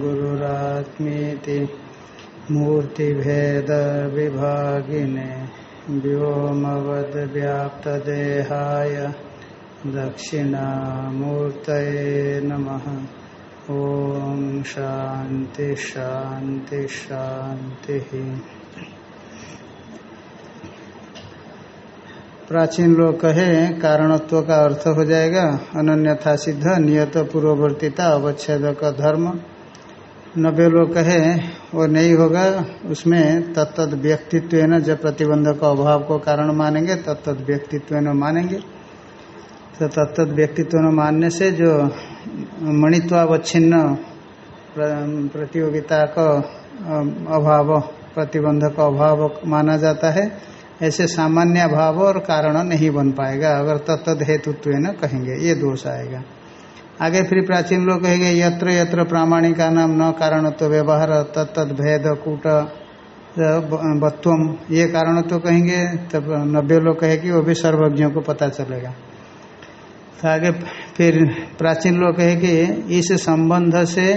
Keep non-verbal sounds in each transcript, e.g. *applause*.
गुरुरात्मीति मूर्तिभेदविभागिने व्योमवद्व्याप्तदेहाय दक्षिणामूर्तये नम। ॐ शांति शान्ति शान्तिः। प्राचीन लोग कहे, कारणत्व का अर्थ हो जाएगा अनन्यथा सिद्ध, नियत पूर्ववर्तीता अवच्छेद का धर्म। नब्बे लोग कहे, वो नहीं होगा, उसमें तत्त व्यक्तित्व न जब प्रतिबंध का अभाव को कारण मानेंगे तत्त व्यक्तित्व न मानेंगे। तो तत्त व्यक्तित्व न मानने से जो मणित्वावच्छिन्न प्रतियोगिता का अभाव प्रतिबंध का अभाव माना जाता है ऐसे सामान्य भाव और कारण नहीं बन पाएगा। अगर तत्द हेतुत्व न, कहेंगे, ये दोष आएगा। आगे फिर प्राचीन लोग कहेंगे, यत्र यत्र प्रामाणिका नाम न कारण तो व्यवहार, तत्त भेद कूट बत्वम, ये कारण तो कहेंगे, तब नब्बे लोग कहेंगे वो भी सर्वज्ञों को पता चलेगा। तो आगे फिर प्राचीन लोग कहेंगे इस संबंध से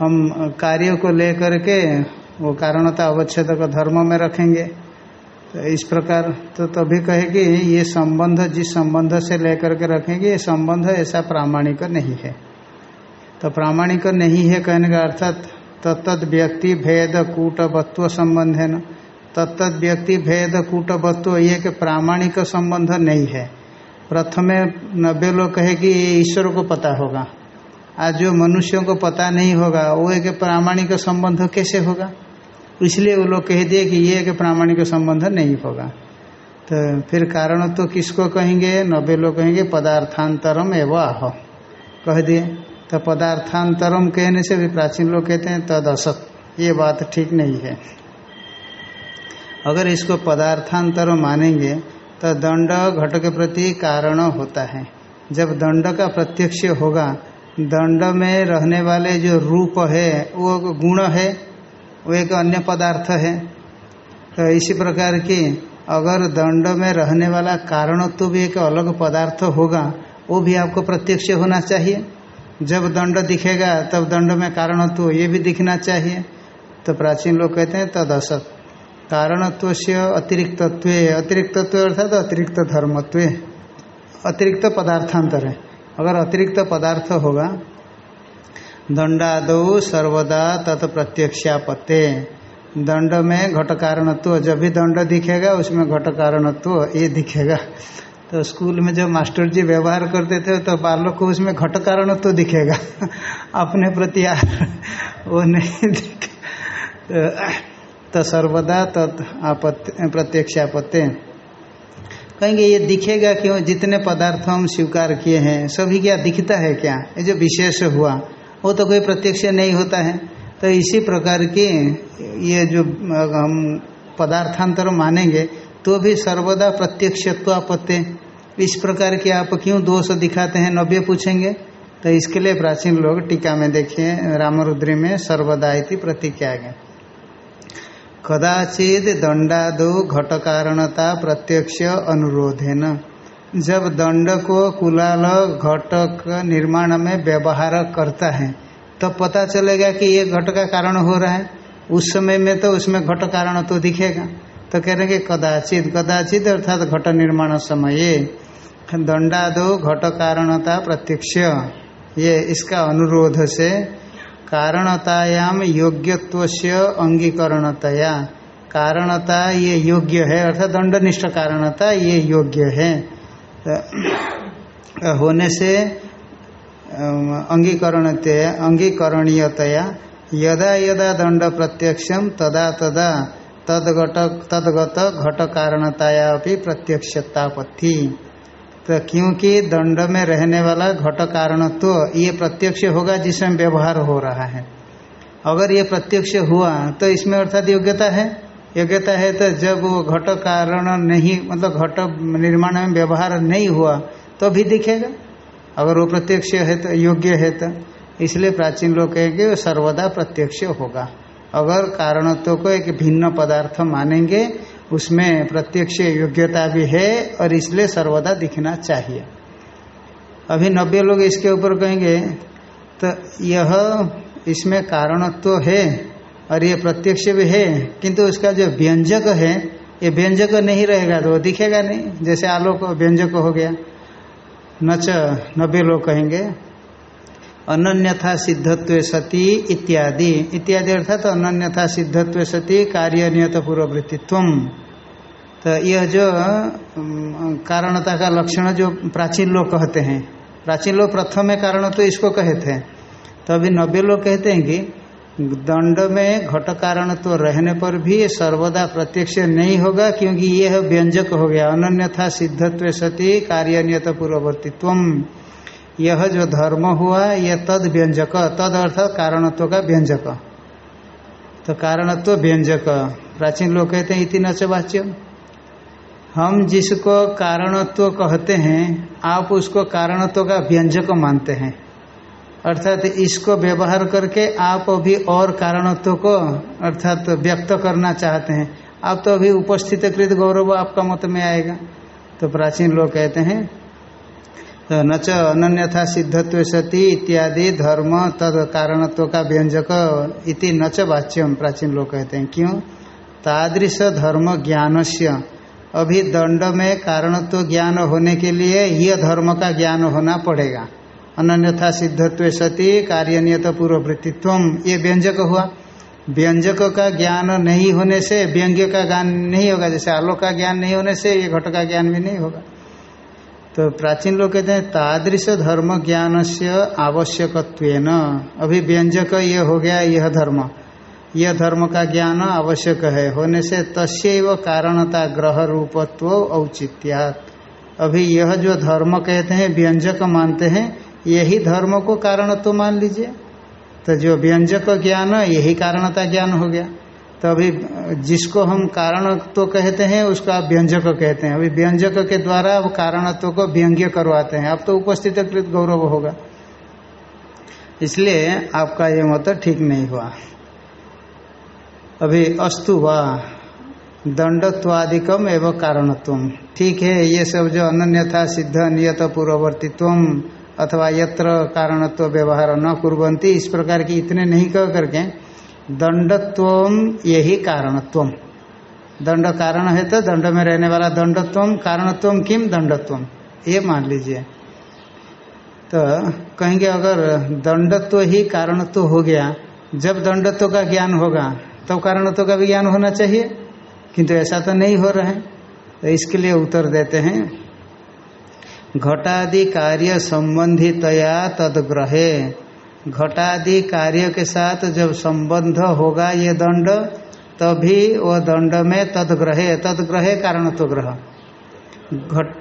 हम कार्य को लेकर के वो कारणता अवच्छेद का धर्म में रखेंगे। तो इस प्रकार तो तभी कहेगी ये संबंध, जिस संबंध से लेकर के रखेंगे, ये संबंध ऐसा प्रामाणिक नहीं है। तो प्रामाणिक नहीं है कहने का अर्थात तत्त व्यक्ति भेद कूटवत्व संबंध है न? तत्त व्यक्ति भेद कूटवत्व ये कि प्रामाणिक संबंध नहीं है। प्रथमे नब्बे लोग कहे कि ये ईश्वर को पता होगा। आज जो मनुष्यों को पता नहीं होगा, वो एक प्रामाणिक संबंध कैसे होगा? इसलिए वो लोग कह दिए कि ये एक प्रामाणिक संबंध नहीं होगा। तो फिर कारण तो किसको कहेंगे? नब्बे लोग कहेंगे, पदार्थांतरम एवं आह। कह दिए। तो पदार्थांतरम कहने से भी प्राचीन लोग कहते हैं तद असत ये बात ठीक नहीं है। अगर इसको पदार्थांतर मानेंगे तो दंड घट के प्रति कारण होता है। जब दंड का प्रत्यक्ष होगा, दंड में रहने वाले जो रूप है, वो गुण है वो एक अन्य पदार्थ है। तो इसी प्रकार की अगर दंड में रहने वाला कारण तो भी एक अलग पदार्थ होगा, वो भी आपको प्रत्यक्ष होना चाहिए। जब दंड दिखेगा, तब दंड में कारणत्व ये भी दिखना चाहिए। तो प्राचीन लोग कहते हैं तद असत कारणत्व से अतिरिक्तत्व अतिरिक्तत्व अर्थात अतिरिक्त धर्मत्व। अतिरिक्त पदार्थांतर है। अगर अतिरिक्त पदार्थ होगा दंडादो सर्वदा तत् प्रत्यक्षापत्ते दंड में घट कारणत्व जब भी दंड दिखेगा उसमें घट कारणत्व ये दिखेगा। तो स्कूल में जब मास्टर जी व्यवहार करते थे तो बालक को उसमें घट कारणत्व दिखेगा। अपने प्रति वो नहीं दिखे। तो, तो सर्वदा तत् आपत्ति प्रत्यक्षापत्ति। कहेंगे ये दिखेगा क्यों? जितने पदार्थ हम स्वीकार किए हैं सभी क्या दिखता है क्या? ये जो विशेष हुआ वो तो कोई प्रत्यक्ष नहीं होता है। तो इसी प्रकार की ये जो हम पदार्थांतर मानेंगे तो भी सर्वदा प्रत्यक्षत्वापत्ति। इस प्रकार की आप क्यों दोष दिखाते हैं? नव्य पूछेंगे। तो इसके लिए प्राचीन लोग टीका में देखिए, रामरुद्री में सर्वदा इति प्रतिज्ञा गए कदाचित दंडादो घट कारणता प्रत्यक्ष अनुरोधे न जब दंड को कुलाल घटक निर्माण में व्यवहार करता है तब तो पता चलेगा कि ये घट का कारण हो रहा है। उस समय में तो उसमें घट कारण तो दिखेगा। तो कह रहे हैं कि कदाचित कदाचित अर्थात घट निर्माण समय दंडादो घट कारणता प्रत्यक्ष, ये इसका अनुरोध से कारणतायाम योग्यत्व से अंगीकरणतया। कारणता ये योग्य है, अर्थात दंडनिष्ठ कारणता ये योग्य है। होने से अंगीकरण अंगीकरणीयतया, यदा यदा दंड प्रत्यक्षम तदा तदा तदगत तदगत घट कारणताया भी प्रत्यक्षतापत्ति। तो क्योंकि दंड में रहने वाला घट कारणत्व तो ये प्रत्यक्ष होगा जिसमें व्यवहार हो रहा है। अगर ये प्रत्यक्ष हुआ तो इसमें अर्थात योग्यता है। योग्यता है तो जब वो घट कारण नहीं मतलब घट निर्माण में व्यवहार नहीं हुआ तो भी दिखेगा। अगर वो प्रत्यक्ष है तो योग्य है तो। इसलिए प्राचीन लोग कहेंगे वो सर्वदा प्रत्यक्ष होगा। अगर कारणत्व को एक भिन्न पदार्थ मानेंगे, उसमें प्रत्यक्ष योग्यता भी है और इसलिए सर्वदा दिखना चाहिए। अभी नब्बे लोग इसके ऊपर कहेंगे तो यह इसमें कारणत्व है। और ये प्रत्यक्ष भी है, किंतु उसका जो व्यंजक है, ये व्यंजक नहीं रहेगा तो वो दिखेगा नहीं। जैसे आलोक व्यंजक हो गया, नच नब्बे लोग कहेंगे, अनन्यथा सिद्धत्व सती इत्यादि। इत्यादि अर्थात तो अनन्यथा सिद्धत्व सती कार्य नियत पूर्ववृत्तित्व तो यह जो कारणता का लक्षण जो प्राचीन लोग कहते हैं, प्राचीन लोग प्रथम में कारण तो इसको कहे थे तो अभी नब्बे लोग कहते हैं कि दंड में घट कारण तो रहने पर भी सर्वदा प्रत्यक्ष नहीं होगा, क्योंकि यह व्यंजक हो गया। अनन्यथा सिद्धत्व सती कार्यनियत पूर्ववर्तित्व यह जो धर्म हुआ, यह तद व्यंजक। तद अर्थात कारणत्व का व्यंजक। तो कारणत्व व्यंजक। प्राचीन लोग कहते हैं, इति नच वाच्य हम जिसको कारणत्व कहते हैं, आप उसको कारणत्व का व्यंजक मानते हैं। अर्थात इसको व्यवहार करके आप अभी और कारणत्व को अर्थात व्यक्त करना चाहते हैं। आप तो अभी उपस्थित कृत गौरव आपका मत में आएगा। तो प्राचीन लोग कहते हैं तो नच अनन्यथा सिद्धत्व सती इत्यादि धर्म तद कारणत्व का व्यंजक इति नच वाच्यम, प्राचीन लोग कहते हैं। क्यों? तादृश धर्म ज्ञान से अभी दंड में कारणत्व ज्ञान होने के लिए यह धर्म का ज्ञान होना पड़ेगा। अनन्यथा सिद्धत्व सती कार्य नियत पूर्ववृत्तित्व। ये व्यंजक हुआ। व्यंजक का ज्ञान नहीं होने से, व्यंग्य का ज्ञान नहीं होगा। जैसे आलोक का ज्ञान नहीं होने से, ये घट का ज्ञान भी नहीं होगा। तो प्राचीन लोग कहते हैं, तादृश धर्म ज्ञान से आवश्यकत्व अभी व्यंजक ये हो गया, यह धर्म। यह धर्म का ज्ञान आवश्यक है। होने से तस्व कारणता ग्रह रूपत्व औचित्यात। अभी यह जो धर्म कहते हैं, व्यंजक मानते हैं यही धर्म को कारण तो मान लीजिए। तो जो व्यंजक ज्ञान है यही कारणता ज्ञान हो गया। तो अभी जिसको हम कारण तो कहते हैं, उसको आप व्यंजक कहते हैं। अभी व्यंजक के द्वारा अब कारणत्व को व्यंग्य करवाते हैं। अब तो उपस्थित कृत गौरव होगा। इसलिए आपका ये मत ठीक नहीं हुआ। अभी अस्तु वा, दंडत्वादिकम एवं कारणत्व। ठीक है, ये सब जो अनन्यथा सिद्ध नियत पूर्ववर्तित्व अथवा यत्र कारणत्व व्यवहार न कुरंती इस प्रकार की इतने नहीं कह करके दंडत्व यही कारणत्व। दंड कारण है तो दंड में रहने वाला दंडत्व, कारणत्व किम दंडत्व, ये मान लीजिए। तो कहेंगे अगर दंडत्व ही कारणत्व हो गया, जब दंडत्व का ज्ञान होगा, तब तो कारणत्व का भी ज्ञान होना चाहिए, किंतु ऐसा तो नहीं हो रहा है। तो इसके लिए उत्तर देते हैं घटादि कार्य संबंधितया तदग्रहे। घटादि कार्य के साथ जब संबंध होगा ये दंड, तभी वह दंड में तदग्रहे। तदग्रहे कारणत्व ग्रह। घट,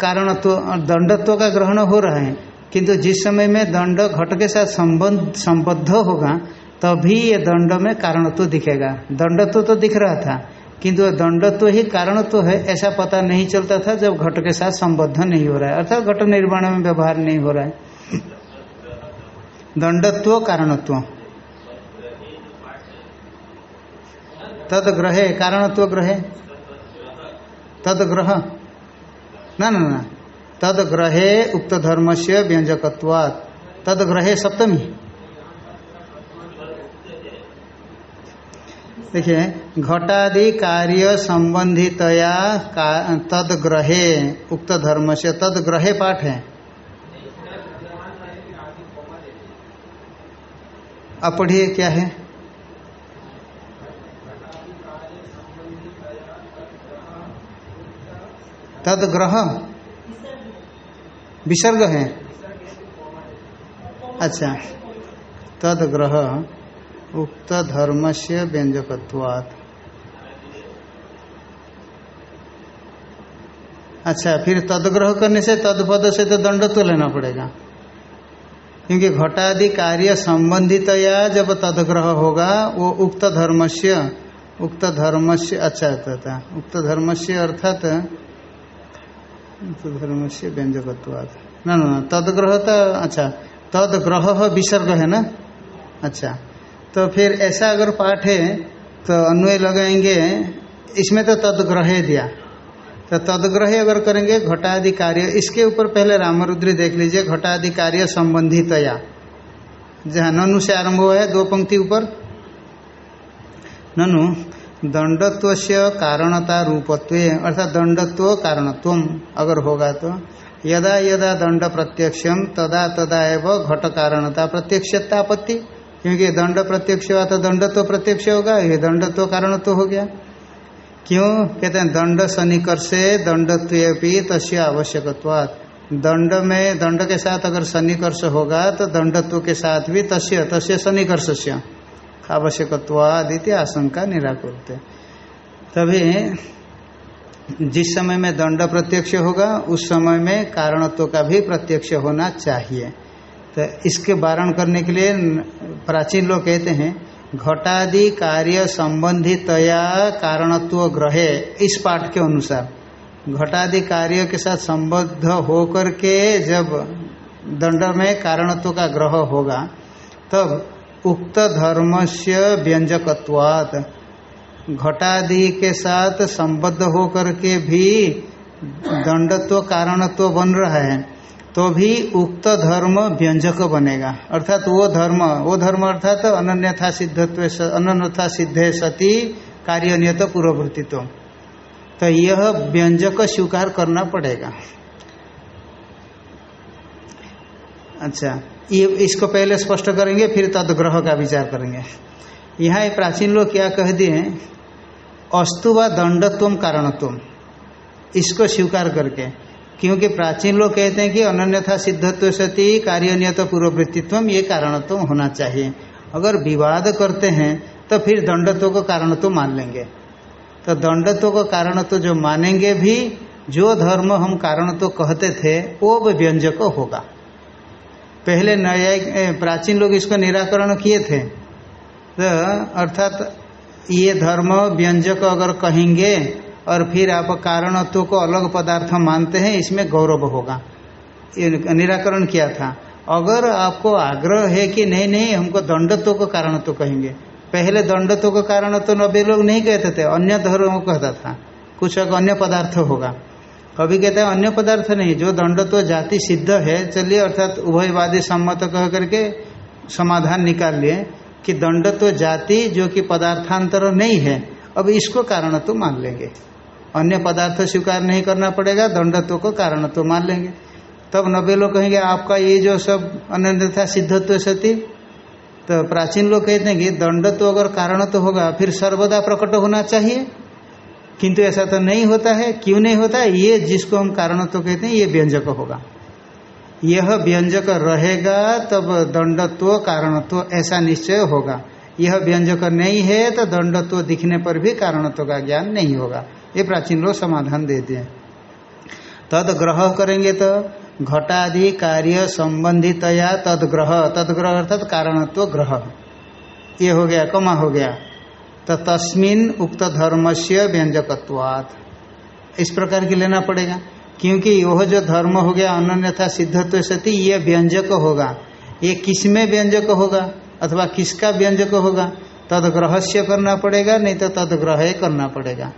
कारणत्व, दंडत्व का ग्रहण हो रहा है, किंतु जिस समय में दंड घट के साथ संबंध, संबद्ध होगा, तभी ये दंड में कारणत्व दिखेगा। दंडत्व तो दिख रहा था किंतु दंडत्व तो ही कारण तो है, ऐसा पता नहीं चलता था जब घट के साथ संबद्ध नहीं हो रहा है। अर्थात घट निर्माण में व्यवहार नहीं हो रहा है। दंडत्व, कारणत्व। तद ग्रहे कारणत्व ग्रहे। तद ग्रह न न। तद ग्रहे उक्त धर्म से व्यंजकवाद तद ग्रहे सप्तमी। देखिए घटादि कार्य संबंधितया तद ग्रहे उक्त धर्म से तद ग्रहे पाठ है। अब पढ़िए क्या है। तद ग्रह विसर्ग है। अच्छा। तद ग्रह उक्त धर्म से व्यंजकत्वात्। अच्छा फिर तदग्रह करने से, तदपद से तो दंड तो लेना पड़ेगा। क्योंकि घटादि कार्य संबंधित या जब तदग्रह होगा, वो उक्त धर्म से उक्त धर्म से अच्छा था उक्त धर्म से अर्थात, उक्त धर्म से व्यंजकत्वाद न न, तदग्रह तो अच्छा तदग्रह विसर्ग है ना? अच्छा। तो फिर ऐसा अगर पाठ है तो अन्वय लगाएँगे, इसमें तो तदग्रह दिया। तो तदग्रह अगर करेंगे घटादि कार्य इसके ऊपर पहले रामरुद्री देख लीजिए घटादि कार्य संबंधितया। जहाँ ननु से आरंभ हुआ है, दो पंक्ति ऊपर। ननु दंडत्व से कारणता रूपत्व, अर्थात दंडत्व कारणत्व, अगर होगा तो। यदा यदा दंड प्रत्यक्षम तदा तदा एवं घट कारणता प्रत्यक्षतापत्ति क्योंकि दंड प्रत्यक्ष हुआ तो दंडत्व प्रत्यक्ष होगा, ये दंडत्व कारणत्व हो गया। क्यों? कहते हैं, दंड सन्निकर्षे दंडत्व तस्य आवश्यकत्वात्। दंड में, दंड के साथ अगर सन्निकर्ष होगा तो दंडत्व के साथ भी तस्य तस्य सन्निकर्ष से आवश्यकत्वादित्य आशंका निराकृत तभी जिस समय में दंड प्रत्यक्ष होगा, उस समय में कारणत्व का भी प्रत्यक्ष होना चाहिए। तो इसके वारण करने के लिए प्राचीन लोग कहते हैं, घटादि कार्य संबंधितया कारणत्व ग्रहे, इस पाठ के अनुसार। घटादि कार्य के साथ संबद्ध होकर के जब दंड में कारणत्व का ग्रह होगा, तब उक्त धर्म से व्यंजकत्वात्। घटादि के साथ संबद्ध होकर के भी दंडत्व कारणत्व बन रहा है। तो भी उक्त धर्म व्यंजक बनेगा। अर्थात वो धर्म वो धर्म अर्थात अनन्यथा सिद्धत्व, अनन्यथा सिद्धे सती कार्य नियत पूर्ववृत्तित्व। तो यह व्यंजक स्वीकार करना पड़ेगा। अच्छा ये इसको पहले स्पष्ट करेंगे, फिर तदग्रह का विचार करेंगे। यहाँ प्राचीन लोग क्या कह दिए अस्तु व दंडत्व कारणत्व। इसको स्वीकार करके। क्योंकि प्राचीन लोग कहते हैं कि अनन्यथा सिद्धत्व सती कार्य नियत पूर्ववृत्तित्व ये कारणत्व होना चाहिए। अगर विवाद करते हैं तो फिर दंडत्व को कारणत्व मान लेंगे। तो दंडत्व को कारणत्व जो मानेंगे भी, जो धर्म हम कारणत्व कहते थे, वो व्यंजक होगा। पहले न्याय प्राचीन लोग इसको निराकरण किए थे। तो अर्थात ये धर्म व्यंजक अगर कहेंगे और फिर आप कारणत्व को अलग पदार्थ मानते हैं, इसमें गौरव होगा। निराकरण किया था। अगर आपको आग्रह है कि नहीं नहीं, हमको दंडत्व को कारणत्व कहेंगे। पहले दंडत्व को कारणत्व नब्बे लोग नहीं कहते थे, अन्य धर्म कहता था। कुछ अन्य पदार्थ होगा। कभी कहते हैं अन्य पदार्थ नहीं, जो दंडत्व जाति सिद्ध है, चलिए अर्थात उभयवादी सम्मत कह करके समाधान निकाल लिए कि दंडत्व जाति जो कि पदार्थांतर नहीं है, अब इसको कारणत्व मान लेंगे। अन्य पदार्थ स्वीकार नहीं करना पड़ेगा, दंडत्व को कारणत्व मान लेंगे। तब नब्बे लोग कहेंगे, आपका ये जो सब अनन्यथा सिद्धत्व सती। तो प्राचीन लोग कहते हैं कि दंडत्व अगर कारणत्व होगा, फिर सर्वदा प्रकट होना चाहिए। किंतु ऐसा तो नहीं होता है। क्यों नहीं होता है? ये जिसको हम कारणत्व कहते हैं, ये व्यंजक होगा। यह व्यंजक रहेगा, तब दंडत्व कारणत्व ऐसा निश्चय होगा। यह व्यंजक नहीं है तो दंडत्व दिखने पर भी कारणत्व का ज्ञान नहीं होगा। ये प्राचीन लोग समाधान देते हैं। तद ग्रह करेंगे तो घटादि कार्य संबंधितया तदग्रह तदग्रह अर्थात कारणत्व ग्रह। ये हो गया, कमा हो गया। तो तस्मिन उक्त धर्म से व्यंजकत्वात्। इस प्रकार की लेना पड़ेगा। क्योंकि यह जो धर्म हो गया, अनन्यथा सिद्धत्व सती, ये व्यंजक होगा। ये किसमें व्यंजक होगा? अथवा किसका व्यंजक होगा? तदग्रह से करना पड़ेगा, नहीं तो तदग्रह करना पड़ेगा।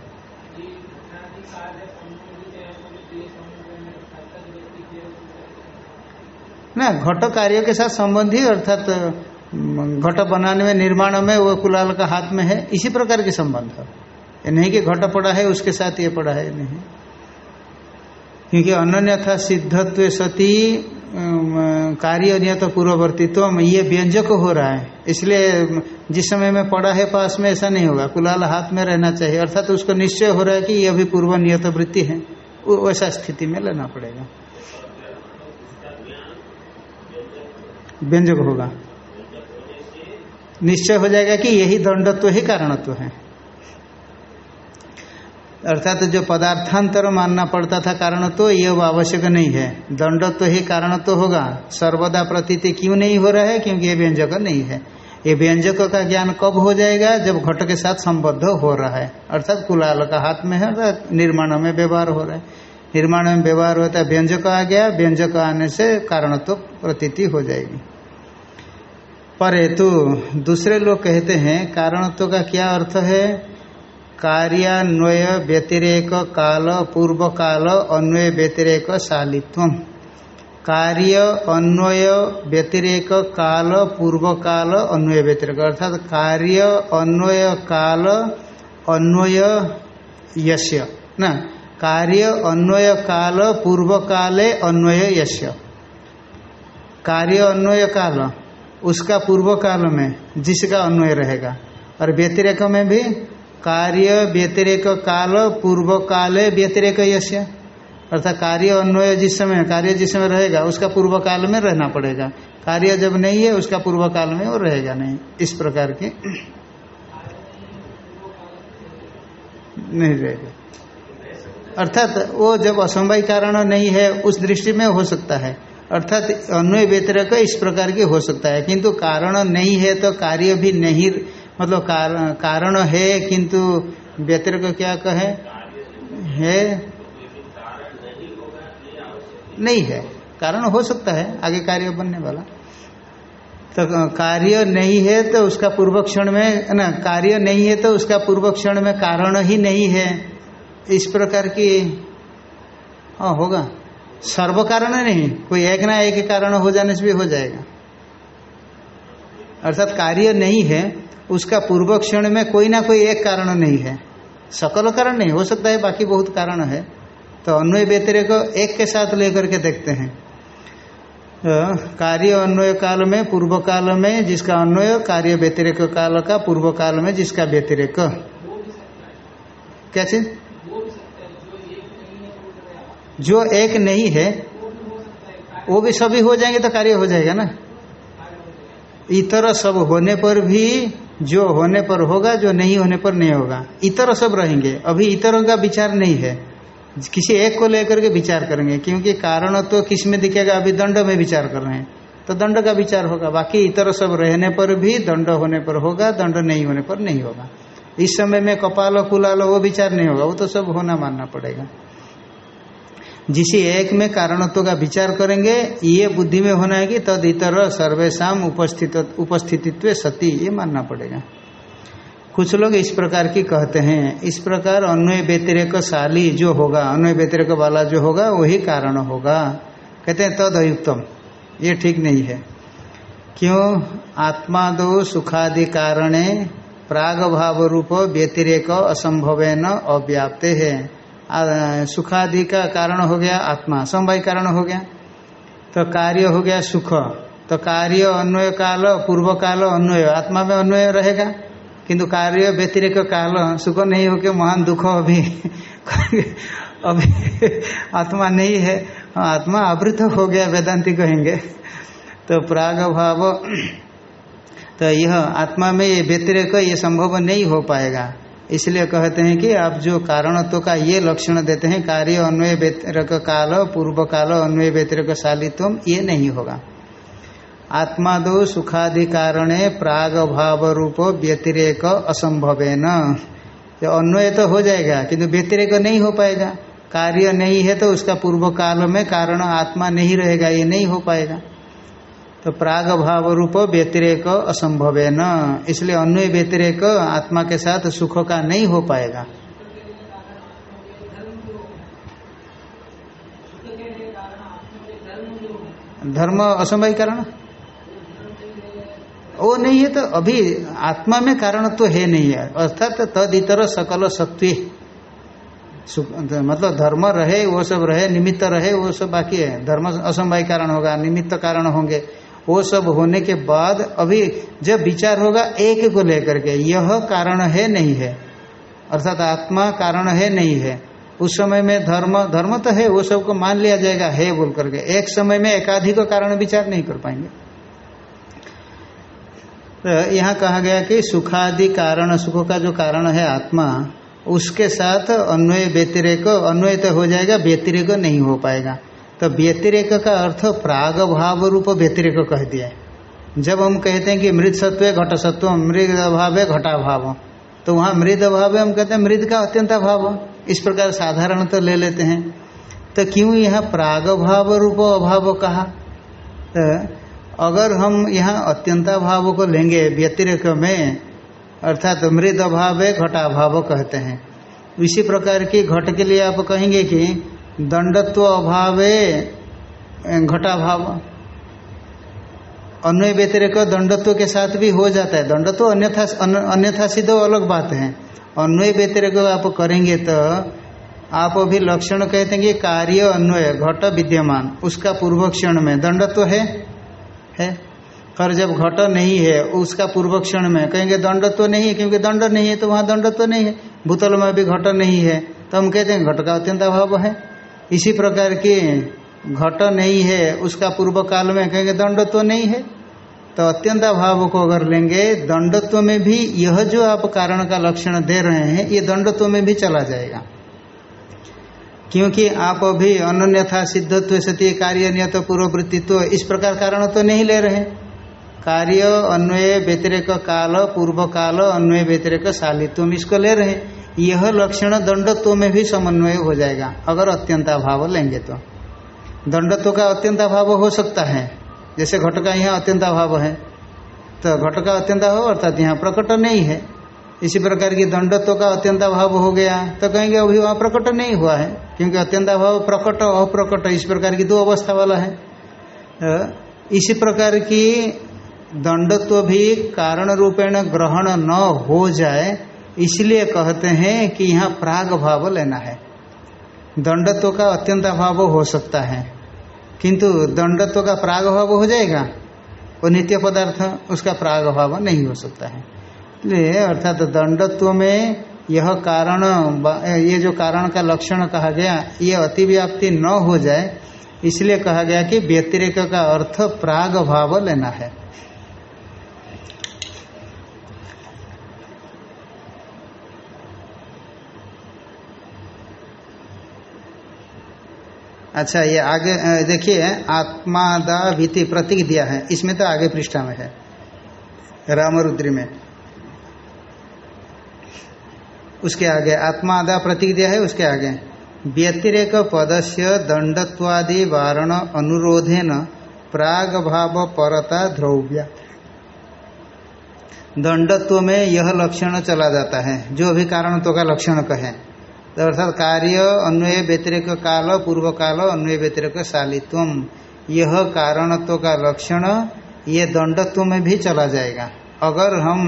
ना, घट कार्य के साथ संबंधी अर्थात घट बनाने में, निर्माण में, वो कुलाल का हाथ में है, इसी प्रकार के संबंध ये नहीं कि घट पड़ा है, उसके साथ ये पड़ा है, नहीं। क्योंकि अनन्यथा सिद्धत्व सती कार्य नियत पूर्ववर्तित्व ये व्यंजक हो रहा है। इसलिए जिस समय में पड़ा है, पास में ऐसा नहीं होगा। कुलाल हाथ में रहना चाहिए। अर्थात तो उसको निश्चय हो रहा है कि यह भी पूर्व नियत वृत्ति है। वैसा स्थिति में लेना पड़ेगा। व्यंजक होगा। निश्चय हो जाएगा कि यही दंडत्व ही कारणत्व है। अर्थात तो जो पदार्थांतर मानना पड़ता था कारणत्व तो ये वो आवश्यक नहीं है। दंडत्व ही कारणत्व तो होगा। सर्वदा प्रतीति क्यों नहीं हो रहा है? क्योंकि ये व्यंजक नहीं है। ये व्यंजक का ज्ञान कब हो जाएगा? जब घट के साथ संबद्ध हो रहा है। अर्थात कुलाल का हाथ में है निर्माण में व्यवहार हो रहा है। निर्माण में व्यवहार होता है व्यंजक आ गया, व्यंजक आने से कारणत्व तो प्रतीति हो जाएगी। पर हेतु दूसरे लोग कहते हैं, कारणत्व का क्या अर्थ है? कार्यान्वय व्यतिरेक काल, पूर्व काल, अन्वय व्यतिरेक शालित्व कार्य, अन्वय व्यतिरेक काल, पूर्व काल, अन्वय व्यतिरेक। अर्थात कार्य, अन्वय काल, अन्वय यश्य ना? कार्य अन्वय काल पूर्व काले अन्वय यश्य कार्य अन्वय काल, उसका पूर्व काल में जिसका अन्वय रहेगा। और व्यतिरेक में भी कार्य व्यतिरेक काल पूर्व काले व्यतिरेक यश्य अर्थात कार्य अन्वय जिस समय, कार्य जिस समय रहेगा, उसका पूर्व काल में रहना पड़ेगा। कार्य जब नहीं है, उसका पूर्व काल में वो रहेगा नहीं। इस प्रकार की नहीं रहेगा। अर्थात वो जब असमवाय कारण नहीं है, उस दृष्टि में हो सकता है। अर्थात अन्वय व्यतिरक इस प्रकार की हो सकता है। किंतु कारण नहीं है तो कार्य भी नहीं मतलब कारण कारण है, किंतु व्यतिरक क्या कहे? है? नहीं है। कारण हो सकता है, आगे कार्य बनने वाला। तो कार्य नहीं है तो उसका पूर्व क्षण में, ना, कार्य नहीं है तो उसका पूर्व क्षण में कारण ही नहीं है। इस प्रकार की हाँ होगा। सर्व कारण नहीं, कोई एक ना एक कारण हो जाने से भी हो जाएगा। अर्थात कार्य नहीं है, उसका पूर्व क्षण में कोई ना कोई एक कारण नहीं है। सकल कारण नहीं, हो सकता है बाकी बहुत कारण है। तो अन्वय व्यतिरय को एक के साथ लेकर के देखते हैं। तो कार्य अन्वय काल में, पूर्व काल में जिसका अन्वय, कार्य व्यतिरेक काल का पूर्व काल में जिसका व्यतिरेक। क्या चीज़? जो एक नहीं है, वो भी सभी हो जाएँगे तो कार्य हो जाएगा ना? इतर सब होने पर भी, जो होने पर होगा, जो नहीं होने पर नहीं होगा। इतर सब रहेंगे। अभी इतरों का विचार नहीं है। किसी एक को लेकर के विचार करेंगे, क्योंकि कारण तो किसमें दिखेगा? अभी दंड में विचार कर रहे हैं। तो दंड का विचार होगा। बाकी इतर सब रहने पर भी दंड होने पर होगा, दंड नहीं होने पर नहीं होगा। इस समय में कपाल, कुलाल, वो विचार नहीं होगा। वो तो सब होना मानना पड़ेगा। जिस एक में कारणत्व का विचार करेंगे, ये बुद्धि में होना है कि तद इतर सर्वेशा उपस्थित, उपस्थितित्व सती, ये मानना पड़ेगा। कुछ लोग इस प्रकार की कहते हैं। इस प्रकार अन्वय व्यतिरेक शाली जो होगा, अन्वय व्यतिरेक वाला जो होगा, वही कारण होगा। कहते हैं, तद अयुक्तम। ये ठीक नहीं है। क्यों? आत्मा दो सुखादि कारणे प्राग भाव रूप व्यतिरेक असंभव न अव्याप्ते है। सुखादि का कारण हो गया आत्मा, समवाय कारण हो गया। तो कार्य हो गया सुख। तो कार्य अन्वय काल, पूर्व काल अन्वय। आत्मा में अन्वय रहेगा, किंतु कार्य व्यतिरिक काल, सुख नहीं हो के महान दुख अभी *laughs* अभी आत्मा नहीं है। आत्मा आवृत हो गया, वेदांति कहेंगे। तो प्राग भाव *clears throat* तो यह आत्मा में ये व्यतिरेक, ये संभव नहीं हो पाएगा। इसलिए कहते हैं कि आप जो कारणत्व का ये लक्षण देते हैं, कार्य अन्वय व्यतिरक काल, पूर्व काल, अन्वय व्यतिरक शालित्व ये नहीं होगा। आत्मा दो सुखादि कारणे प्राग भाव रूप व्यतिरेक असंभव न अन्वय तो हो जाएगा, किंतु व्यतिरेक नहीं हो पाएगा। कार्य नहीं है तो उसका पूर्व काल में कारण आत्मा नहीं रहेगा, ये नहीं हो पाएगा। तो प्राग भाव रूप व्यतिरेक असंभव है न। इसलिए अन्वय व्यतिरेक आत्मा के साथ सुख का नहीं हो पाएगा। धर्म असंभव कारण? वो नहीं है तो अभी आत्मा में कारण तो है नहीं है। अर्थात तद इतर सकल सत्व मतलब धर्म रहे, वो सब रहे, निमित्त रहे, वो सब बाकी है। धर्म असंभव कारण होगा, निमित्त कारण होंगे। वो सब होने के बाद अभी जब विचार होगा, एक को लेकर के, यह कारण है नहीं है। अर्थात आत्मा कारण है नहीं है। उस समय में धर्म धर्म तो है, वो सबको मान लिया जाएगा, है बोल करके एक समय में एकाधिक कारण विचार नहीं कर पाएँगे। तो यहाँ कहा गया कि सुखादि कारण, सुख का जो कारण है आत्मा, उसके साथ अन्वय व्यतिरेक, अन्वय तो हो जाएगा, व्यतिरेक नहीं हो पाएगा। तो व्यतिरेक का अर्थ प्राग भाव रूप व्यतिरेक कह दिया है। जब हम कहते हैं कि मृत सत्व घट सत्व मृद अभाव है, घटा भाव। तो वहाँ मृद अभाव हम कहते हैं मृद का अत्यंत अभाव। इस प्रकार साधारण तो ले लेते हैं। तो क्यों यहाँ प्राग भाव रूप अभाव कहा? तो अगर हम यहाँ अत्यंता भाव को लेंगे व्यतिरेक में, अर्थात तो मृद अभाव है, घटा भाव कहते हैं। इसी प्रकार की घट के लिए आप कहेंगे कि दंडत्व अभाव घटा भाव। अन्वय व्यतिरेक दंडत्व के साथ भी हो जाता है। दंडत्व अन्यथा अन्यथा सिद्ध अलग बात है। अन्वय व्यतिरेक आप करेंगे तो आप अभी लक्षण कहते हैं कि कार्य अन्वय, घट विद्यमान, उसका पूर्व क्षण में। दंडत्व है? है। पर जब घट नहीं है, उसका पूर्व क्षण में। कहेंगे दंडत्व नहीं है, क्योंकि दंड नहीं है तो वहाँ दंडत्व नहीं है। भूतल में भी घट नहीं है। तो हम कहते हैं घट का अत्यंत अभाव है। इसी प्रकार की घट नहीं है, उसका पूर्व काल में कहेंगे दंडत्व तो नहीं है। तो अत्यंत अभाव को अगर लेंगे, दंडत्व तो में भी यह जो आप कारण का लक्षण दे रहे हैं, ये दंडत्व तो में भी चला जाएगा। क्योंकि आप अभी अन्यथा सिद्धत्व सती कार्य नियत पूर्ववृत्तित्व, इस प्रकार कारण तो नहीं ले रहे कार्य अन्वय व्यतिरेक काल, पूर्व काल अन्वय व्यतिरेक शालित्व, इसको ले रहे यह लक्षण दंडत्व में भी समन्वय हो जाएगा, अगर अत्यंताभाव लेंगे तो। दंडत्व का अत्यंताभाव हो सकता है। जैसे घट का यहाँ अत्यंताभाव है तो घट का अत्यंताभाव अर्थात यहाँ प्रकट नहीं है। इसी प्रकार की दंडत्व का अत्यंताभाव हो गया तो कहेंगे अभी वहाँ प्रकट नहीं हुआ है, क्योंकि अत्यंताभाव प्रकट अप्रकट, इस प्रकार की दो अवस्था वाला है। इसी प्रकार की दंडत्व भी कारण रूपेण ग्रहण न हो जाए इसलिए कहते हैं कि यहाँ प्राग भाव लेना है। दंडत्व का अत्यंत अभाव हो सकता है। किंतु दंडत्व का प्राग भाव हो जाएगा? वो नित्य पदार्थ, उसका प्राग भाव नहीं हो सकता है। इसलिए अर्थात दंडत्व में यह कारण, ये जो कारण का लक्षण कहा गया, ये अतिव्याप्ति न हो जाए, इसलिए कहा गया कि व्यतिरेक का अर्थ प्राग भाव लेना है। अच्छा ये आगे देखिए आत्मादा भीति प्रतीक दिया है। इसमें तो आगे पृष्ठा में है। रामरुद्री में। उसके आगे, आत्मादा प्रतीक दिया है, उसके आगे। व्यतिरेक पदस्य दंडत्वादि वारण अनुरोधेन प्राग भाव परता ध्रव्या दंडत्व में यह लक्षण चला जाता है। जो भी कारण तो का लक्षण कहे। तो अर्थात कार्य अन्वय व्यतिरिक काल पूर्व काल अन्वय व्यतिरिक शालित्व यह कारणत्व का लक्षण, ये दंडत्व में भी चला जाएगा। अगर हम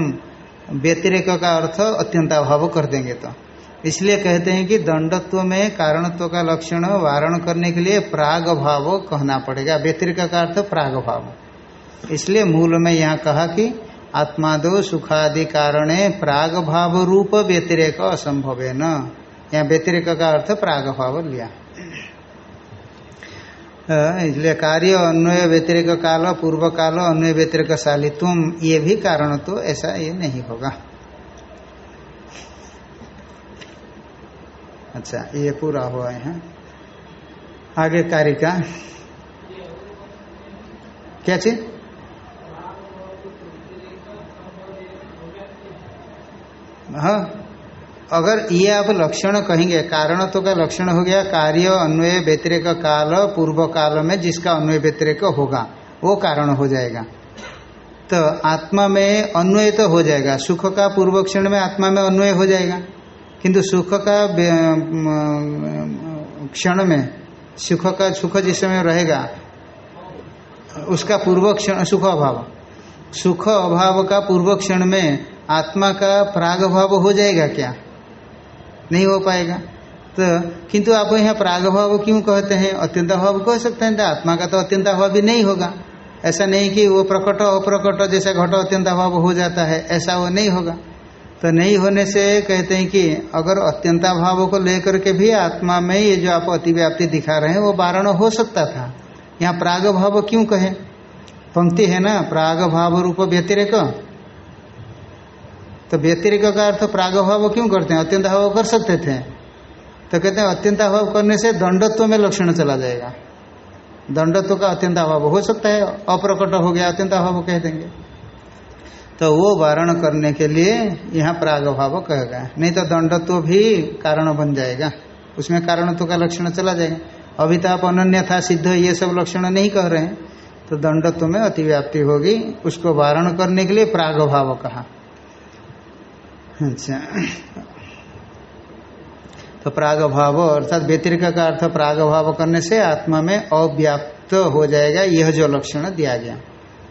व्यतिरेक का अर्थ अत्यंताभाव कर देंगे तो। इसलिए कहते हैं कि दंडत्व में कारणत्व का लक्षण वारण करने के लिए प्राग भाव कहना पड़ेगा। व्यतिरिक का अर्थ प्राग भाव इसलिए मूल में यहाँ कहा कि आत्मादो सुखादि कारणे प्राग भाव रूप व्यतिरेक असंभव है न यहाँ व्यतिरिक का अर्थ प्राग भाव लिया। इसलिए कार्य अन्वय व्यतिरिक काल, पूर्व काल, अन्वय व्यतिरिक शालित्व ये भी कारण तो ऐसा ये नहीं होगा। अच्छा ये पूरा हुआ है आगे कार्य का। क्या चीज़? हाँ। अगर ये आप लक्षण कहेंगे, कारण तो का लक्षण हो गया, कार्य अन्वय व्यतिरेक काल, पूर्व काल में जिसका अन्वय व्यतिरेक होगा, वो कारण हो जाएगा। तो आत्मा में अन्वय तो हो जाएगा, सुख का पूर्व क्षण में आत्मा में अन्वय हो जाएगा। किंतु सुख का क्षण में, सुख का सुख जिस समय रहेगा, उसका पूर्व क्षण, सुख अभाव। सुख अभाव का पूर्व क्षण में आत्मा का प्राग भाव हो जाएगा क्या? नहीं हो पाएगा। तो किंतु आप यहाँ प्रागभाव क्यों कहते हैं? अत्यंत भाव कह सकते हैं। आत्मा का तो अत्यंत भाव भी नहीं होगा। ऐसा नहीं कि वो प्रकट अप्रकट जैसा घट अत्यंत भाव हो जाता है, ऐसा वो नहीं होगा। तो नहीं होने से कहते हैं कि अगर अत्यंता भाव को लेकर के भी आत्मा में ये जो आप अतिव्याप्ति दिखा रहे हैं, वो वारण हो सकता था। यहाँ प्राग भाव क्यों कहे? पंक्ति है ना? प्राग भाव रूप व्यतिरेक। तो व्यतिरिक का अर्थ प्रागभाव क्यों करते हैं? अत्यंत अभाव कर सकते थे। तो कहते हैं, अत्यंत अभाव करने से दंडत्व में लक्षण चला जाएगा। दंडत्व का अत्यंत अभाव हो सकता है, अप्रकट हो गया, अत्यंत अभाव कह देंगे। तो वो वारण करने के लिए यहाँ प्रागभाव कहेगा नहीं तो दंडत्व भी कारण बन जाएगा। उसमें कारणत्व का लक्षण चला जाएगा। अभी तो आप अनन्य था, सिद्ध, ये सब लक्षण नहीं कह रहे हैं। तो दंडत्व में अतिव्याप्ति होगी। उसको वारण करने के लिए प्रागभाव कहा। अच्छा। तो प्राग भाव अर्थात व्यतिरिक का अर्थ प्राग भाव करने से आत्मा में अव्याप्त हो जाएगा, यह जो लक्षण दिया गया।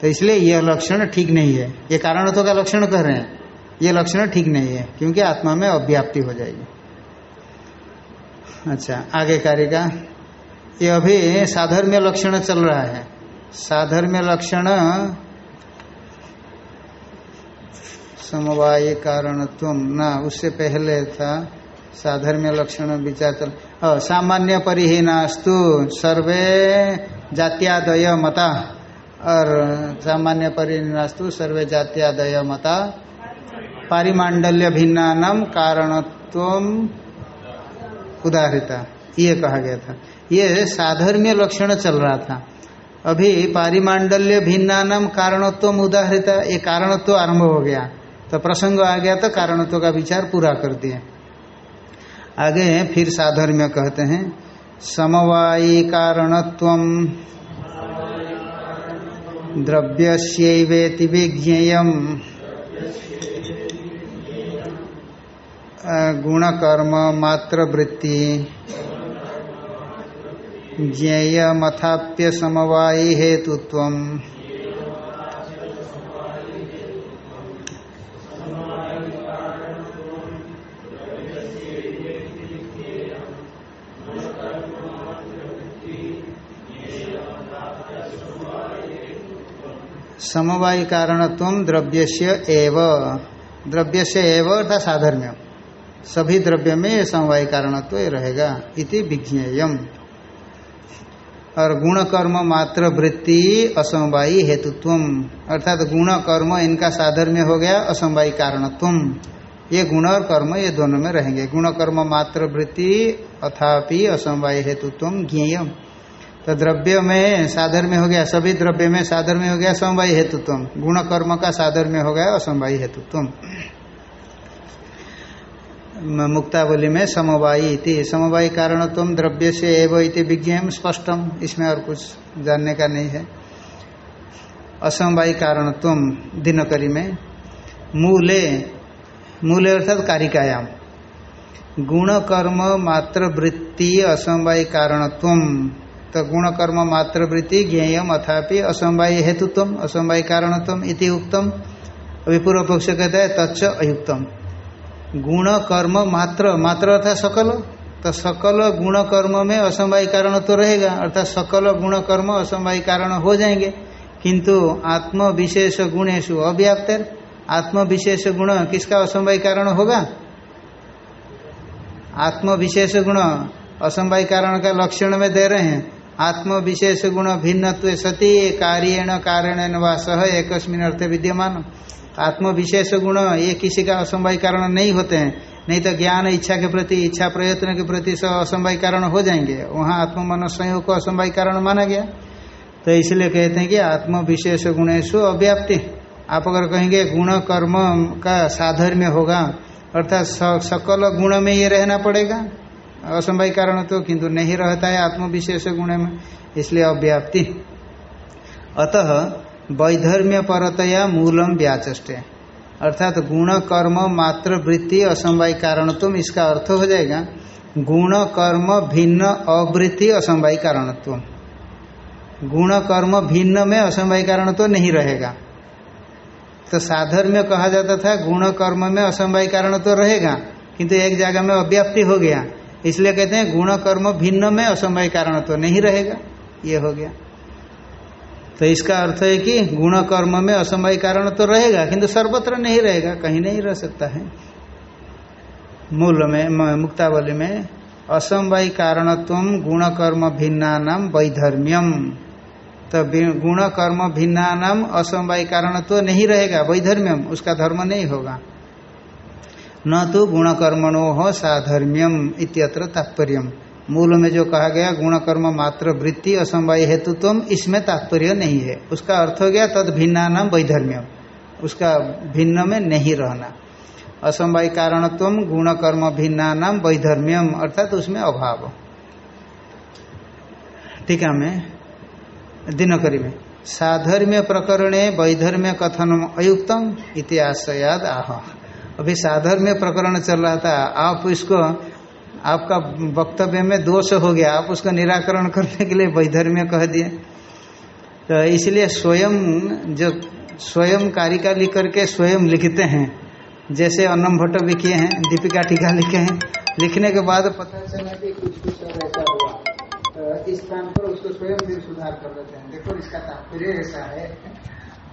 तो इसलिए यह लक्षण ठीक नहीं है। ये कारणत्व का लक्षण कह रहे हैं। ये लक्षण ठीक नहीं है, क्योंकि आत्मा में अव्याप्ति हो जाएगी। अच्छा आगे कार्य का। ये अभी साधर्म्य लक्षण चल रहा है। साधर्म्य लक्षण समवाय कारणत्व। ना, उससे पहले था, साधर्म्य लक्षण विचार चल सामान्य परिहीनास्तु, सर्वे जात्यादय मता। और सामान्य परिहीनास्तु, सर्वे जात्यादय मता। पारिमांडल्य भिन्नानम कारणत्व उदाहरिता। ये कहा गया था। ये साधर्म्य लक्षण चल रहा था। अभी पारिमांडल्य भिन्नानम कारणत्व उदाहरिता, ये कारणत्व आरंभ हो गया। तो प्रसंग आ गया तो कारणत्व का विचार पूरा कर दिए आगे फिर साधर्म्य कहते हैं, समवायी कारणत्व द्रव्यस्येति विज्ञेय। गुणकर्म मात्र वृत्ति ज्ञेयमथाप्य समवायी हेतुत्व समवाय कारणत्व द्रव्य से एव। द्रव्य से एव अर्थात साधर्म्य। सभी द्रव्य में ये समवाय कारणत्व रहेगा, इति विज्ञेयम। और गुण कर्म मात्र वृत्ति असमवायी हेतुत्व अर्थात गुण कर्म इनका साधर्म्य हो गया, असमवायी कारणत्व ये गुण और कर्म ये दोनों में रहेंगे। गुण कर्म मात्र वृत्ति अथापि असमवाय हेतुत्व ज्ञेयम। तो द्रव्य में साधर्म्य हो गया, सभी द्रव्य में साधर्म्य हो गया, समवायी हेतुत्व। गुण कर्म का साधर्म्य हो गया असमवायी हेतुत्व। मुक्तावली में समवायी इति। समवायी कारणत्व द्रव्य से एव इति विज्ञान स्पष्टम इसमें और कुछ जानने का नहीं है। असमवायी कारणत्व दिनकरी में। मूले मूले अर्थात कारिकायाम। गुण कर्म मात्र वृत्ति असमवायी कारणत्व तो गुण कर्म मात्र वृत्ति ज्ञेयम अथापि असमवाय हेतुत्व असमवाय कारणत्व इति उत्तम अभी पूर्व पक्ष कहता है, तच्च अयुक्तम। गुण कर्म मात्र मात्र अर्थात सकल। तो सकल गुण कर्म में असमवाय कारण तो रहेगा, अर्थात सकल गुण कर्म असमवाय कारण हो जाएँगे। किंतु आत्म विशेष गुणेशु अव्याप्त। आत्म विशेष गुण किसका असमवाय कारण होगा? आत्म विशेष गुण असमवाय कारण का लक्षण में दे रहे हैं। आत्म विशेष गुण भिन्नत्व सती कार्यण कारण सह एक अर्थ विद्यमान। आत्म विशेष गुण ये किसी का असंभव कारण नहीं होते हैं, नहीं तो ज्ञान, इच्छा के प्रति, इच्छा प्रयत्न के प्रति सब असंभव कारण हो जाएँगे। वहाँ आत्म मन संयोग को असंभव कारण माना गया। तो इसलिए कहते हैं कि आत्म विशेष गुणेशु अव्याप्ति। आप अगर कहेंगे गुण कर्म का साधर्म्य होगा, अर्थात सकल गुण में ये रहना पड़ेगा। असंभव कारण तो किंतु नहीं रहता है आत्म विशेष गुण में, इसलिए अव्याप्ति। अतः वैधर्म्य परतया मूलम व्याचे अर्थात तो गुण, कर्म, मात्र, वृत्ति असमवाय कारणत्व इसका अर्थ हो जाएगा, गुण, कर्म, भिन्न, अवृत्ति असमवाय कारणत्व गुण, कर्म, भिन्न में असमवाय कारण तो नहीं रहेगा। तो साधर्म्य कहा जाता था, गुण, कर्म में असमवाय कारण तो रहेगा, किंतु एक जगह में अव्याप्ति हो गया। इसलिए कहते हैं गुण कर्म भिन्न में असमवाय कारणत्व नहीं रहेगा। ये हो गया। तो इसका अर्थ है कि गुण कर्म में असमय कारण तो रहेगा, किंतु सर्वत्र नहीं रहेगा, कहीं नहीं रह सकता है। मूल में मुक्तावली में असमवाय कारणत्व गुण कर्म भिन्ना नाम वैधर्म्यम तो गुण कर्म भिन्ना नाम असमवाय कारण तो नहीं रहेगा वैधर्म्यम उसका धर्म नहीं होगा। न तो गुणकर्मणो साधर्म्यम इत्यत्र तात्पर्य मूल में जो कहा गया गुण कर्म मात्र वृत्ति असमवाय हेतुत्व इसमें तात्पर्य नहीं है। उसका अर्थ हो गया तद भिन्ना नाम वैधर्म्य उसका भिन्न में नहीं रहना। असमवाय कारणत्व गुण कर्म भिन्ना नाम वैधर्म्यम, अर्थात उसमें अभाव। ठीक है मैं दिनकरी में। साधर्म्य प्रकरणे वैधर्म्य कथनम अयुक्तम इतिहास याद आह। अभी साधर्म्य प्रकरण चल रहा था। आप इसको, आपका वक्तव्य में दोष हो गया। आप उसका निराकरण करने के लिए वैधर्म्य कह दिए। तो इसलिए स्वयं जो स्वयं कारिका लिख करके स्वयं लिखते हैं, जैसे अन्नम भट्ट भी किए हैं, दीपिका टीका लिखे हैं, लिखने के बाद पता चला कि कुछ कुछ ऐसा हुआ। तो इस स्थान पर उसको स्वयं भी सुधार कर देते हैं। देखो, इसका तात्पर्य ऐसा है।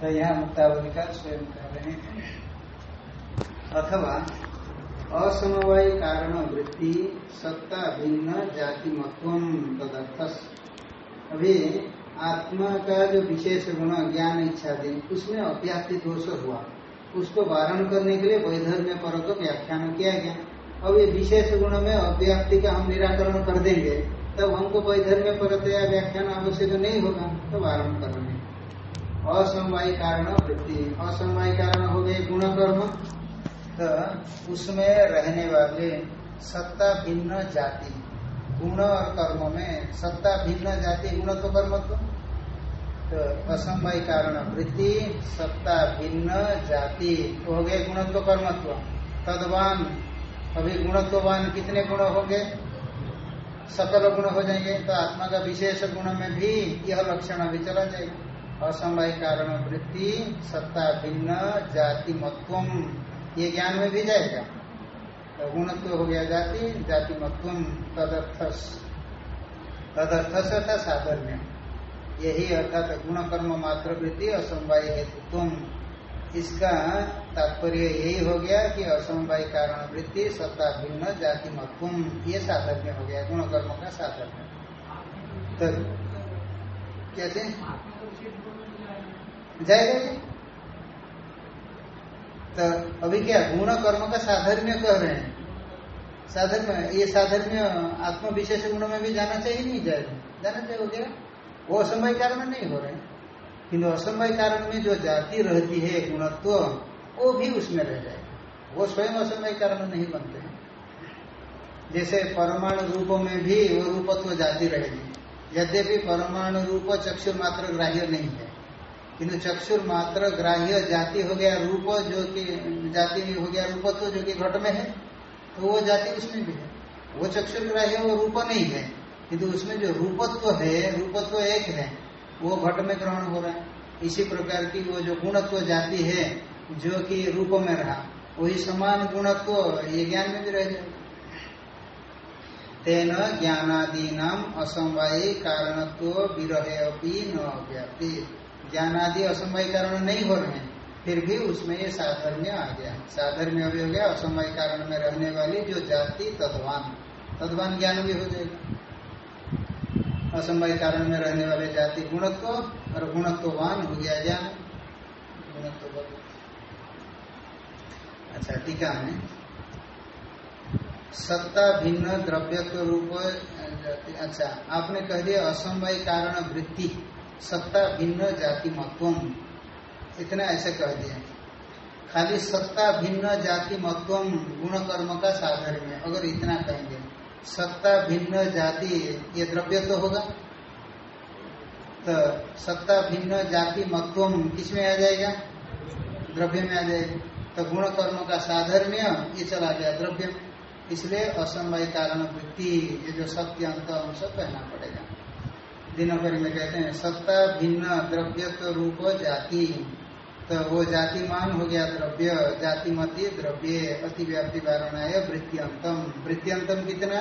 तो यहाँ मुक्तावली का स्वयं कर रहे हैं। अथवा असमवाय कारण वृत्ति सत्ता भिन्न जाति मत्व तदर्थ अभी आत्मा का जो विशेष गुण ज्ञान इच्छा दे उसमें अव्याप्ति दोष हुआ। उसको वारण करने के लिए वैधर्म्य पर को व्याख्यान किया गया। अब ये विशेष गुण में अव्याप्ति का हम निराकरण कर देंगे, तब हमको वैधर्म्य परतया व्याख्यान आवश्यक नहीं होगा तो वारण करेंगे असमवाय कारण वृत्ति असमवाय कारण हो गए गुण कर्म तो उसमें रहने वाले सत्ता भिन्न जाति, गुण और कर्म में सत्ता भिन्न जाति, गुण तो कर्म तो। असमवाय कारण, वृत्ति, सत्ता भिन्न जाति तो हो गए गुणत्व कर्मत्व तदवान, अभी गुणत्ववान कितने गुण हो गए? सकल गुण हो जाएँगे तो आत्मा का विशेष गुण में भी यह लक्षण अभी चला जाएगा। असमवाय कारण, वृत्ति, सत्ता भिन्न जाति मत्व ये ज्ञान में भी जाएगा। तो गुणत्व हो गया जाति जाति मत्व तदर्थ तदर्थ से अर्थात साधर्म्य यही अर्थात गुण कर्म मात्र वृद्धि असमवाय हेतुत्व इसका तात्पर्य यही हो गया कि असमवाय कारण वृत्ति सत्ता भिन्न जाति मकुम ये साधर्य हो गया गुण कर्म का साधर्य तो कैसे? जाएगा। तो अभी क्या गुण कर्म का साधर्म्य कह रहे हैं। साधर्म्य, ये साधर्म्य आत्म विशेष गुण में भी जाना चाहिए, नहीं जाए जाना चाहिए हो गया? वो असमय कारण नहीं हो रहे किंतु असमय कारण में जो जाति रहती है, गुणत्व, वो भी उसमें रह जाएगा वो स्वयं असमय कारण नहीं बनते हैं। जैसे परमाणु रूपों में भी वो रूपत्व जाति रहेगी। यद्यपि परमाणु रूप चक्षुर मात्र ग्राह्य नहीं है। किंतु चक्षुर मात्र ग्राह्य जाति हो गया रूप जो कि, जाति हो गया रूपत्व जो कि घट में है तो वो जाति उसमें भी है। वो चक्षुर ग्राह्य वो रूप नहीं है, किंतु उसमें जो रूपत्व तो है, रूपत्व तो एक है, वो घट में ग्रहण हो रहा है। इसी प्रकार की वो जो गुणत्व जाति है, जो कि रूप में रहा, वही समान गुणत्व ये ज्ञान में भी रह जाएगा तेन ज्ञानादि नाम असमवायी कारणत्व विरहे अपनी न व्याप्ति ज्ञानादि असमवाय कारण नहीं हो रहे हैं, फिर भी उसमें ये साधर्म्य आ गया। साधर्म्य अभी हो गया असमवाय कारण में रहने वाली जो जाति, तद्वान। तद्वान ज्ञान भी हो जाएगा। असमवाय कारण में रहने वाले जाति गुणत्व और गुणत्ववान हो गया ज्ञान। गुणत्व अच्छा टीका में सत्ता भिन्न द्रव्यत्व रूप अच्छा आपने कह दिया असमवाय कारण वृत्ति। सत्ता भिन्न जाति मत्व इतना ऐसे कह दिया खाली सत्ता भिन्न जाति मत्व गुण कर्म का साधन में अगर इतना कहेंगे, सत्ता भिन्न जाति, ये द्रव्य तो होगा? तो सत्ता भिन्न जाति मत्व किसमें आ जाएगा? द्रव्य में आ जाएगा। तो गुण कर्म का साधर्म्य ये चला गया द्रव्य। इसलिए असमय कारण वृत्ति, ये जो सत्य अंत अंश कहना पड़ेगा। दिनभरी में कहते हैं सत्ता भिन्न द्रव्य रूप जाति। तो वो जातिमान हो गया द्रव्य जाति मती द्रव्य, अतिव्याप्ति वारणाय वृत्तियंतम। वृत्तियंतम कितना?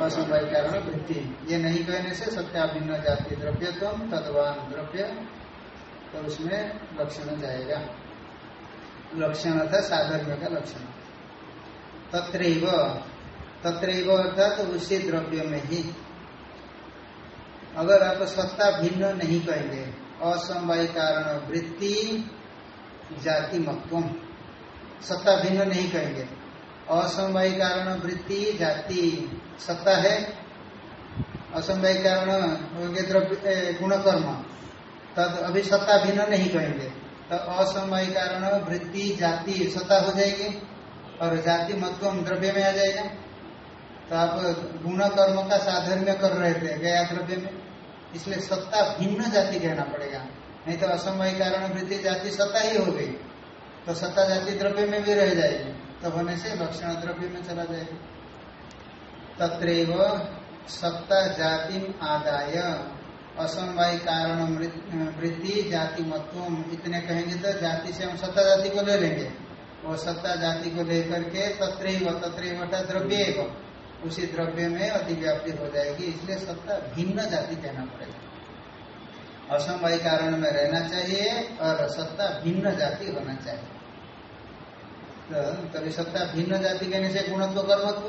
असमवाय कारण वृत्ति। ये नहीं कहने से सत्या भिन्न जाति द्रव्यत्म तदवान द्रव्य तो उसमें लक्षण जाएगा। लक्षण था साधर्म्य का लक्षण। तत्रैव तत्रैव अर्थात तो उसी द्रव्य में ही। अगर आप सत्ता भिन्न नहीं कहेंगे असमवाय कारण वृत्ति जाति मत्व सत्ता भिन्न नहीं कहेंगे। असमवाय कारण वृत्ति, जाति, सत्ता है। असमवाय कारण द्रव्य गुण कर्म तब अभी सत्ता भिन्न नहीं कहेंगे। तो असमवाय कारण, वृत्ति, जाति, सत्ता हो जाएगी। और जाति मत्व द्रव्य में आ जाएगा। तो आप गुण कर्म का साधर्म्य कर रहे थे, गया द्रव्य में। इसलिए सत्ता भिन्न जाति कहना पड़ेगा। नहीं तो असमय कारण वृद्धि जाति सत्ता ही हो गई। तो सत्ता जाति द्रव्य में भी रह जाएगी। तो होने से लक्षण द्रव्य में चला जाएगा। तत्रैव सत्ता जाति आदाय। असमवाय कारण वृद्धि जाति मत्व इतने कहेंगे तो जाति से हम सत्ता जाति को ले लेंगे। और सत्ता जाति को लेकर के तत्रैव तत्रैव द्रव्य उसी द्रव्य में अतिव्याप्ति हो जाएगी इसलिए सत्ता भिन्न जाति कहना पड़ेगा। असमवाय कारण में रहना चाहिए और सत्ता भिन्न जाति होना चाहिए। तो तभी सत्ता भिन्न जाति कहने से गुणत्व कर्मत्व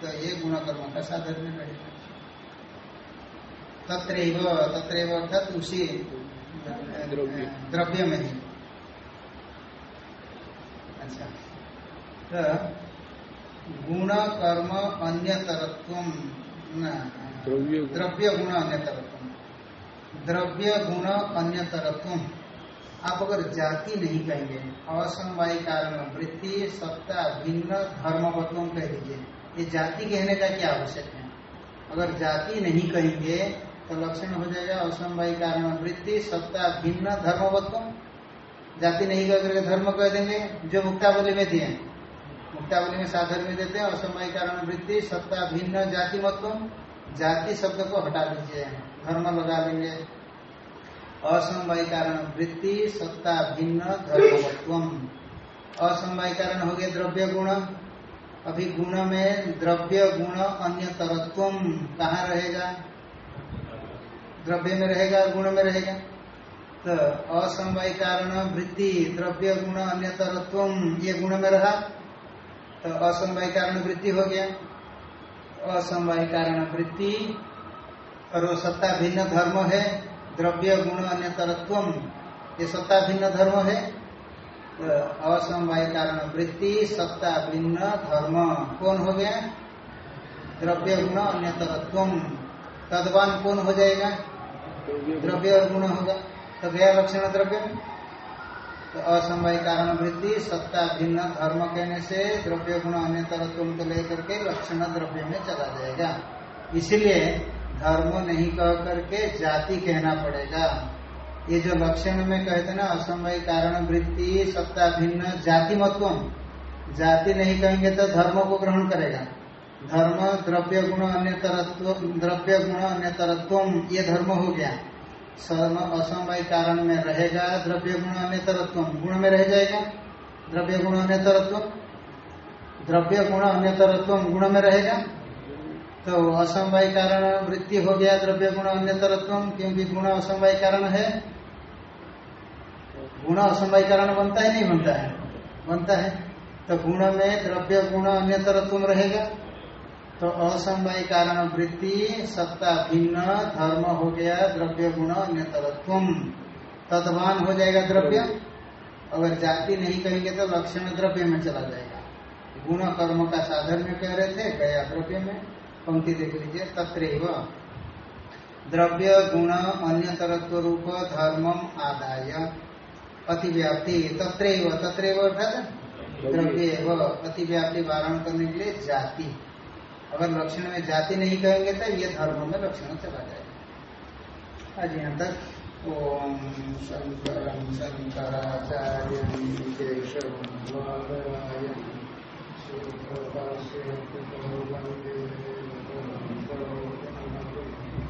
तो ये गुण कर्म का साधन में रहेगा तत्रैव तत्रैव अर्थात उसी द्रव्य में ही। अच्छा तो गुण कर्म अन्य तरत्व द्रव्य गुण अन्य तरत्व द्रव्य गुण अन्य तरत्व आप अगर जाति नहीं कहेंगे असमवाय कारण वृत्ति सत्ता भिन्न धर्मवत्व कह दीजिए। ये जाति कहने का क्या आवश्यक है? अगर जाति नहीं कहेंगे तो लक्षण हो जाएगा असमवाय कारण वृत्ति सत्ता भिन्न धर्मवत्व जाति नहीं कह करके धर्म कह देंगे जो मुक्तावली में दिए मुक्तावली में साधन में देते हैं असमवाय कारण वृत्ति, सत्ता, भिन्न, जाति, मत्व। जाति शब्द को हटा दीजिए। धर्म लगा लेंगे असमवाय कारण वृत्ति, सत्ता, भिन्न धर्मवत्व असमवाय कारण हो गया द्रव्य गुण। अभी गुण में द्रव्य गुण अन्य तरत्व कहाँ रहेगा? द्रव्य में रहेगा, गुण में रहेगा। तो असमवाय कारण वृत्ति, द्रव्य गुण अन्य तरत्व ये गुण में रहा। तो असमवाय कारण वृत्ति हो गया। असमवाय कारण वृत्ति और वो सत्ता भिन्न धर्म है, द्रव्य, गुण अन्य तरत्व ये सत्ता भिन्न धर्म है। तो असमवाय कारण वृत्ति सत्ता भिन्न धर्म। कौन हो गया? द्रव्य, गुण अन्य तरत्व तदवान कौन हो जाएगा? द्रव्य और गुण होगा। तो गया लक्षण द्रव्य। में तो असमवाय कारण वृद्धि सत्ता भिन्न धर्म कहने से द्रव्य गुण अन्य तरत्व को लेकर के लक्षण द्रव्य में चला जाएगा। इसीलिए धर्म नहीं कह करके जाति कहना पड़ेगा। ये जो लक्षण में कहते ना असमवाय कारण वृत्ति सत्ता भिन्न जाति मत्व जाति नहीं कहेंगे तो धर्म को ग्रहण करेगा। धर्म द्रव्य गुण अन्य तरत्व द्रव्य गुण अन्य तरत्व ये धर्म हो गया। सर्व असमवाय कारण में रहेगा द्रव्य गुण अन्य तरत्व गुण में रह जाएगा? द्रव्य गुण अन्य तरत्व द्रव्य गुण अन्य तरत्व गुण में रहेगा? तो असमवाय कारण वृत्ति हो गया द्रव्य गुण अन्य तरत्व क्योंकि गुण असमवाय कारण है। गुण असमवाय कारण बनता है, नहीं बनता है? बनता है। तो गुण में द्रव्य गुण अन्य तरत्व रहेगा। तो असमवाय कारण वृत्ति, सत्ता भिन्न, धर्म हो गया, द्रव्य गुण अन्य तदवान हो जाएगा द्रव्य। अगर जाति नहीं कहेंगे तो लक्षण द्रव्य में चला जाएगा। गुण कर्म का साधन में कह रहे थे, गया द्रव्य में। पंक्ति देख लीजिए, तत्रैव। द्रव्य, गुण अन्य तरत्व रूप, धर्मम, आदाय। अतिव्याप्ति, तत्रैव। तत्रैव अर्थात द्रव्य अतिव्याप्ति वारण करने के लिए जाति। अगर लक्षण में जाति नहीं कहेंगे तो ये धर्म में लक्षण चला जाएगा। आज यहाँ तक ओम शंकर शंकराचार्य